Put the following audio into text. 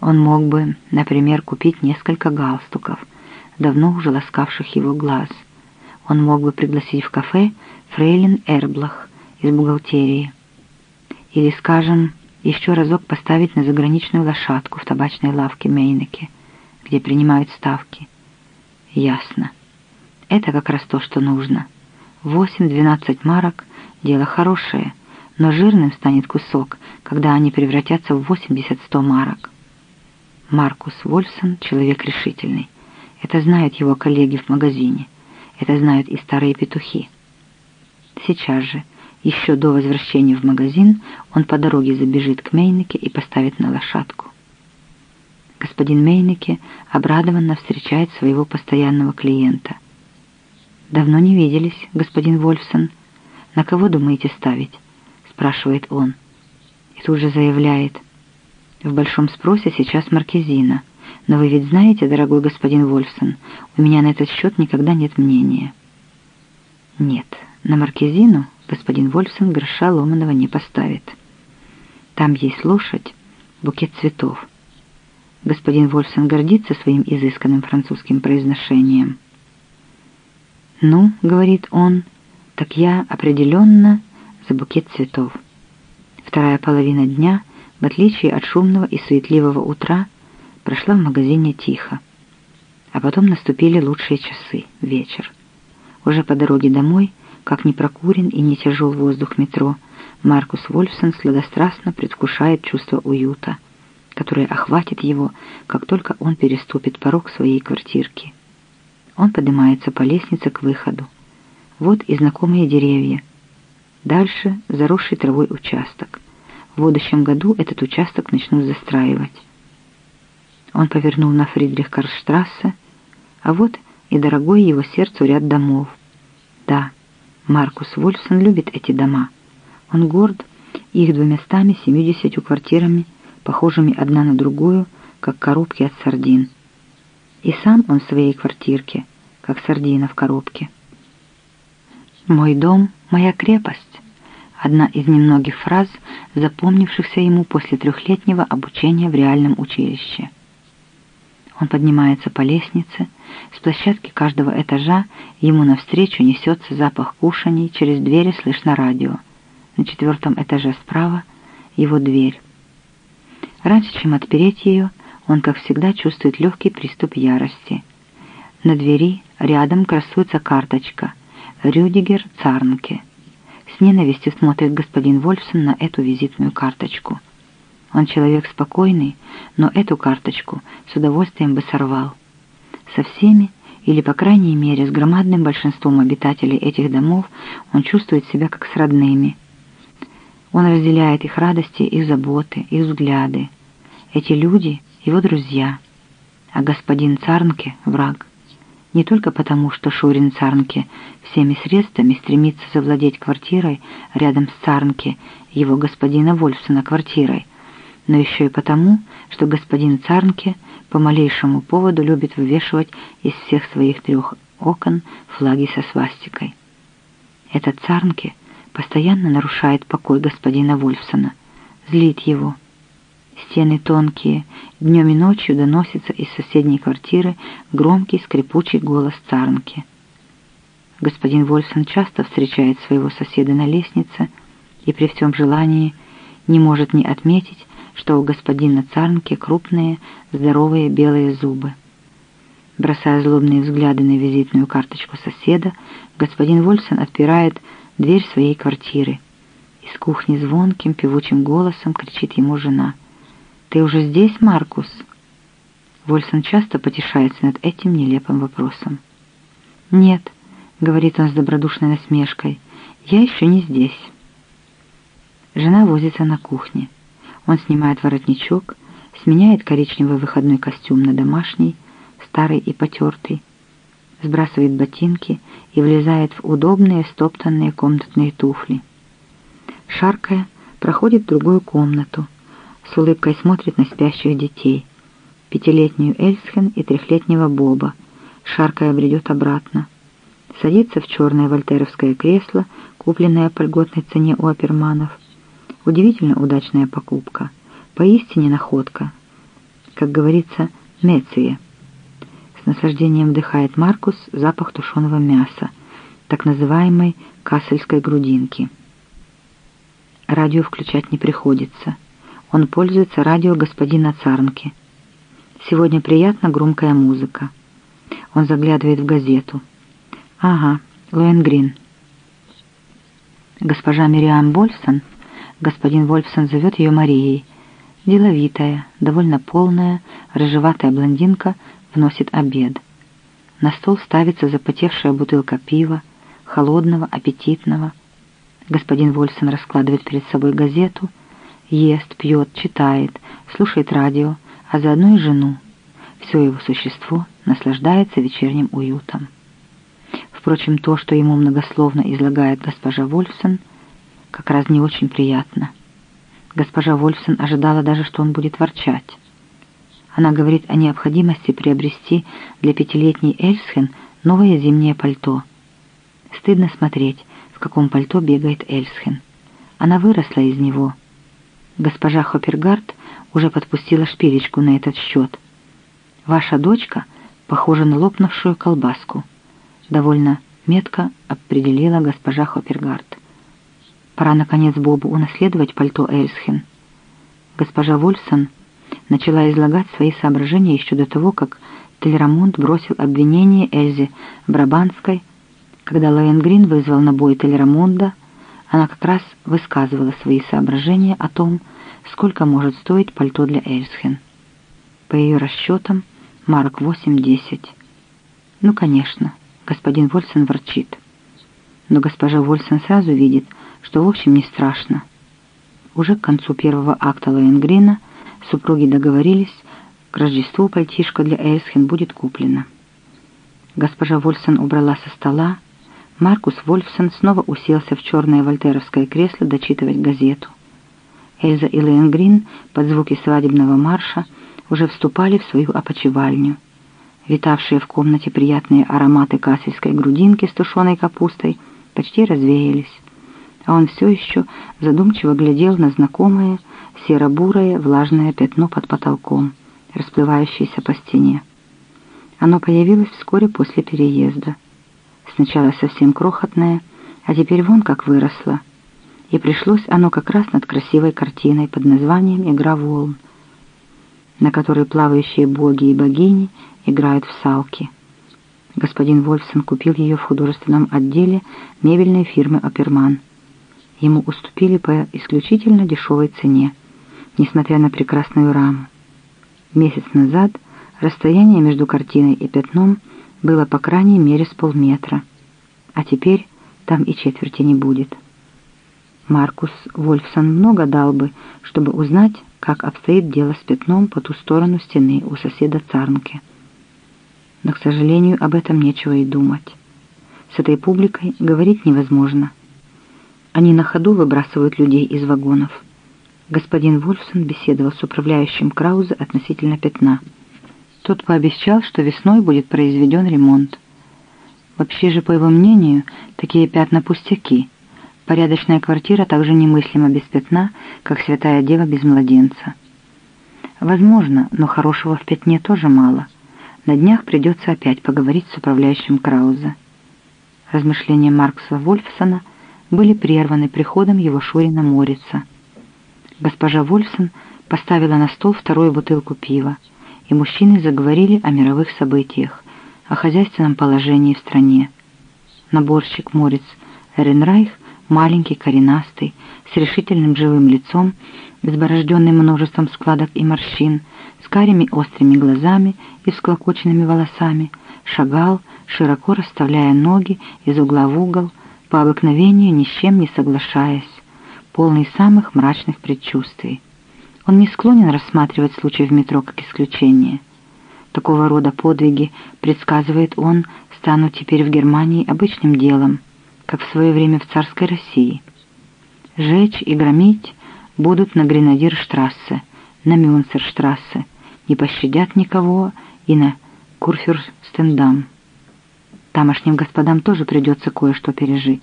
Он мог бы, например, купить несколько галстуков, давно уже ласкавших его глаз. Он мог бы пригласить в кафе фрейлин Эрблах из бухгалтерии. Или, скажем, еще разок поставить на заграничную лошадку в табачной лавке Мейнеке, где принимают ставки. Ясно. Это как раз то, что нужно. Восемь-двенадцать марок — дело хорошее, но жирным станет кусок, когда они превратятся в восемьдесят-сто марок. Маркус Вольфсон — человек решительный. Это знают его коллеги в магазине. Это знают и старые петухи. Сейчас же, еще до возвращения в магазин, он по дороге забежит к Мейнике и поставит на лошадку. Господин Мейнике обрадованно встречает своего постоянного клиента. «Давно не виделись, господин Вольфсон. На кого думаете ставить?» — спрашивает он. И тут же заявляет. «В большом спросе сейчас маркизина. Но вы ведь знаете, дорогой господин Вольфсон, у меня на этот счет никогда нет мнения». «Нет, на маркизину господин Вольфсон гроша ломаного не поставит. Там есть лошадь, букет цветов. Господин Вольфсон гордится своим изысканным французским произношением. «Ну, — говорит он, — так я определенно за букет цветов». Вторая половина дня, в отличие от шумного и суетливого утра, прошла в магазине тихо. А потом наступили лучшие часы, вечер. Уже по дороге домой, как не прокурен и не тяжел воздух метро, Маркус Вольфсон сладострастно предвкушает чувство уюта — которое охватит его, как только он переступит порог своей квартирки. Он поднимается по лестнице к выходу. Вот и знакомые деревья. Дальше заросший травой участок. В будущем году этот участок начнут застраивать. Он повернул на Фридрих-Карштрассе, а вот и дорогой его сердцу ряд домов. Да, Маркус Вольфсон любит эти дома. Он горд их двумястами семьюдесятью квартирами похожими одна на другую, как коробки от сардин. И сам он в своей квартирке, как сардина в коробке. «Мой дом — моя крепость» — одна из немногих фраз, запомнившихся ему после трехлетнего обучения в реальном училище. Он поднимается по лестнице, с площадки каждого этажа ему навстречу несется запах кушаний, через двери слышно радио. На четвертом этаже справа его дверь. Раньше, чем отпереть ее, он, как всегда, чувствует легкий приступ ярости. На двери рядом красуется карточка «Рюдигер Царнке». С ненавистью смотрит господин Вольфсон на эту визитную карточку. Он человек спокойный, но эту карточку с удовольствием бы сорвал. Со всеми, или, по крайней мере, с громадным большинством обитателей этих домов он чувствует себя как с родными – он разделяет их радости, их заботы, их взгляды. Эти люди — его друзья, а господин Царнке — враг. Не только потому, что Шурин Царнке всеми средствами стремится завладеть квартирой рядом с Царнке, его господина Вольфсона квартирой, но еще и потому, что господин Царнке по малейшему поводу любит вывешивать из всех своих трех окон флаги со свастикой. Этот Царнке постоянно нарушает покой господина Вольфсона, злит его. Стены тонкие, днем и ночью доносится из соседней квартиры громкий скрипучий голос Царнки. Господин Вольфсон часто встречает своего соседа на лестнице и при всем желании не может не отметить, что у господина Царнки крупные, здоровые белые зубы. Бросая злобные взгляды на визитную карточку соседа, господин Вольфсон отпирает дверь своей квартиры. Из кухни звонким, певучим голосом кричит ему жена. «Ты уже здесь, Маркус?» Вольсон часто потешается над этим нелепым вопросом. «Нет», — говорит он с добродушной насмешкой, — «я еще не здесь». Жена возится на кухне. Он снимает воротничок, сменяет коричневый выходной костюм на домашний, старый и потертый, сбрасывает ботинки и влезает в удобные стоптанные комнатные туфли. Шаркая, проходит в другую комнату, с улыбкой смотрит на спящих детей, пятилетнюю Эльсхен и трехлетнего Боба, шаркая бредет обратно. Садится в черное вольтеровское кресло, купленное по льготной цене у оперманов. Удивительно удачная покупка, поистине находка. как говорится, меция. С наслаждением вдыхает Маркус запах тушеного мяса, так называемой кассельской грудинки. Радио включать не приходится. Он пользуется радио господина Царнки. Сегодня приятно громкая музыка. Он заглядывает в газету. Ага, Лоенгрин. Госпожа Мириам Вольфсон, господин Вольфсон зовет ее Марией, деловитая, довольно полная, рыжеватая блондинка вносит обед. На стол ставится запотевшая бутылка пива, холодного, аппетитного. Господин Вольфсон раскладывает перед собой газету, ест, пьет, читает, слушает радио, а заодно и жену. Все его существо наслаждается вечерним уютом. Впрочем, то, что ему многословно излагает госпожа Вольфсон, как раз не очень приятно. Госпожа Вольфсон ожидала даже, что он будет ворчать. Она говорит о необходимости приобрести для пятилетней Эльсхен новое зимнее пальто. Стыдно смотреть, в каком пальто бегает Эльсхен. Она выросла из него. Госпожа Хоппергард уже подпустила шпилечку на этот счет. Ваша дочка похожа на лопнувшую колбаску. Довольно метко определила госпожа Хоппергард. Пора, наконец, Бобу унаследовать пальто Эльсхен. Госпожа Вольсон начала излагать свои соображения еще до того, как Телерамонт бросил обвинение Эльзе Брабанской. Когда Лоенгрин вызвал на бой Телерамонда, она как раз высказывала свои соображения о том, сколько может стоить пальто для Эльсхен. По ее расчетам, марок 8-10. Ну, конечно, господин Вольсон ворчит. Но госпожа Вольсон сразу видит, что в общем не страшно. Уже к концу первого акта Лоенгрина супруги договорились, к Рождеству пальтишко для Эльсхен будет куплено. Госпожа Вольсон убрала со стола, Маркус Вольфсон снова уселся в черное вольтеровское кресло дочитывать газету. Эльза и Лоенгрин под звуки свадебного марша уже вступали в свою опочивальню. Витавшие в комнате приятные ароматы кассельской грудинки с тушеной капустой почти развеялись а он все еще задумчиво глядел на знакомое серо-бурое влажное пятно под потолком, расплывающееся по стене. Оно появилось вскоре после переезда. Сначала совсем крохотное, а теперь вон как выросло. И пришлось оно как раз над красивой картиной под названием «Игра волн», на которой плавающие боги и богини играют в салки. Господин Вольфсон купил ее в художественном отделе мебельной фирмы «Оперман» ему уступили по исключительно дешевой цене, несмотря на прекрасную раму. Месяц назад расстояние между картиной и пятном было по крайней мере с полметра, а теперь там и четверти не будет. Маркус Вольфсон много дал бы, чтобы узнать, как обстоит дело с пятном по ту сторону стены у соседа Царнке. Но, к сожалению, об этом нечего и думать. С этой публикой говорить невозможно – они на ходу выбрасывают людей из вагонов. Господин Вольфсон беседовал с управляющим Краузе относительно пятна. Тот пообещал, что весной будет произведен ремонт. Вообще же, по его мнению, такие пятна пустяки. Порядочная квартира также немыслима без пятна, как святая дева без младенца. Возможно, но хорошего в пятне тоже мало. На днях придется опять поговорить с управляющим Краузе. Размышления Маркса Вольфсона были прерваны приходом его Шурина Морица. Госпожа Вольфсон поставила на стол вторую бутылку пива, и мужчины заговорили о мировых событиях, о хозяйственном положении в стране. Наборщик Морец Эренрайх, маленький, коренастый, с решительным живым лицом, изборожденным множеством складок и морщин, с карими острыми глазами и всклокоченными волосами, шагал, широко расставляя ноги из угла в угол, по обыкновению ни с чем не соглашаясь, полный самых мрачных предчувствий. Он не склонен рассматривать случай в метро как исключение. Такого рода подвиги, предсказывает он, станут теперь в Германии обычным делом, как в свое время в царской России. Жечь и громить будут на Гренадирштрассе, на Мюнцерштрассе, не пощадят никого и на Курфюрстендам. Тамошним господам тоже придется кое-что пережить.